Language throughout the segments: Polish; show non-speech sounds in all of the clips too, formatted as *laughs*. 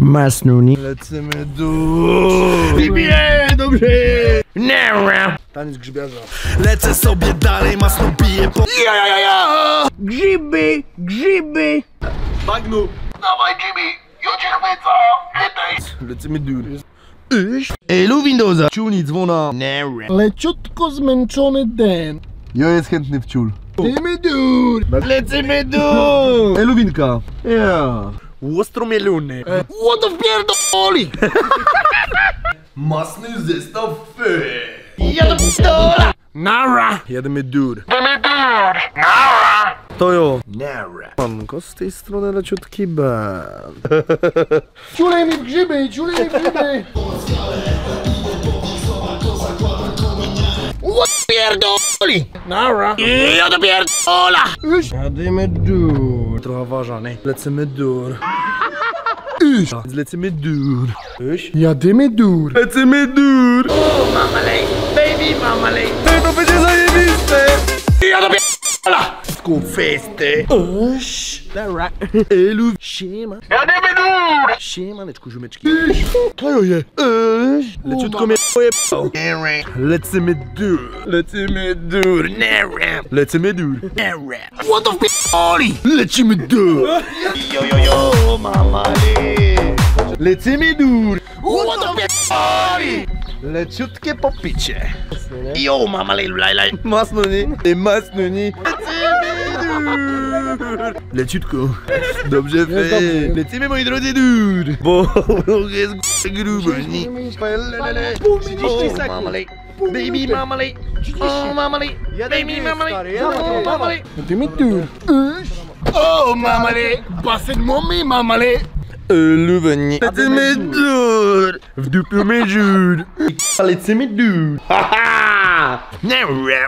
Masnuni. Lecimy du. Nie, dobrze. Nara. Taniec grzybiarza. Lecę sobie dalej, masno biję po... Ja, ja, ja, ja. Grzyby, grzyby. Bagnu. Dawaj Jimmy, ja cię chwycę! Chytaj! Lecimy dur. Iść. Elu Windowsa. Ciulni dzwona. Nara. Leciutko zmęczony Den. Ja jest chętny w ciul. Dymy dur. Lecimy du. Elu Winka. Ja. Łostromielony. What the pierdoli? Masny zestaw fy. Ja do pistola. Nara. Jademy dur. Dymidur! To jo. Nara. Panko z tej strony leciutki ben. Ciulej *laughs* mi w grzyby, ciulej mi w grzyby. Pierdoli. Nara. Ja do pierdola. Jademy dur. Trochę ważany. Lecimy dur. Let's medur. Ish. Ja, det medur. Let's medur. Oh, mamalej. Baby, mamalej. Ty to będzie zajebiste. Ja do Sku feste. Ish. Dobra. Elu. Siema. Ja nie medur. Siemaneczku, ziomeczki. Ish. Kajo je. Ish. Leciutko. Let's medur. Let's. Let's medur. What the f***? Let's medur. Yo, yo, yo. Oh maman Le timidou What the party Le chutke popiche Yo maman le Mas noni Et mas noni Le chutko Dobrze fait. Lecimy dude *laughs* oh, Baby mamali O mamali Baby mamali O mamali Oh, mamali, basit mommy, mamali. Luveň. Lici mi důd. V dupu mi žůd. Lici ha, důd. Haha. Nere.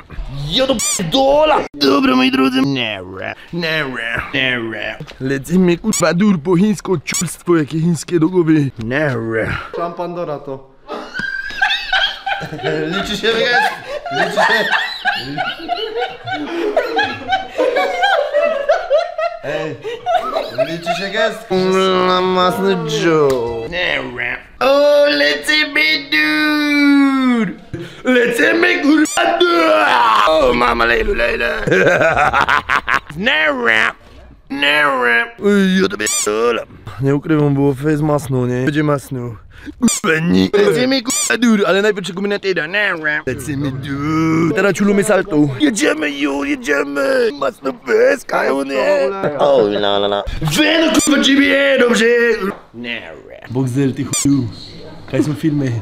Jo do dola. Dobro, moji druzi. Nere. Nere. Nere. Lici mi kurva dur po hýnsko po jak je hýnské dogovy. Nere. Pan Pandora to. Líčíš je, Ličíš je. Hey, liczysz się gest? Masny Joe. O, me dude! Lecimy kurwa dude! Oh, mama lejlu lejle. Narap! Narap! Ja to pierdolę. Nie ukrywam, było face masno, nie? Będzie masno. Pani! Lecimy kurwa dur, ale najpierw czekamy na teda. Lecimy dur. Teraz ciulumi salto. Jedziemy już, jedziemy! Mocno pyska, nie? O, la la la. Wy no kurwa ciebie, dobrze! Boxel, ty chuju. Kaj są filmy.